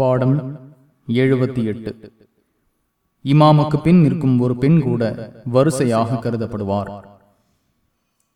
பாடம் எழுபத்தி எட்டு. இமாமுக்கு பின் நிற்கும் ஒரு பெண் கூட வரிசையாக கருதப்படுவார்.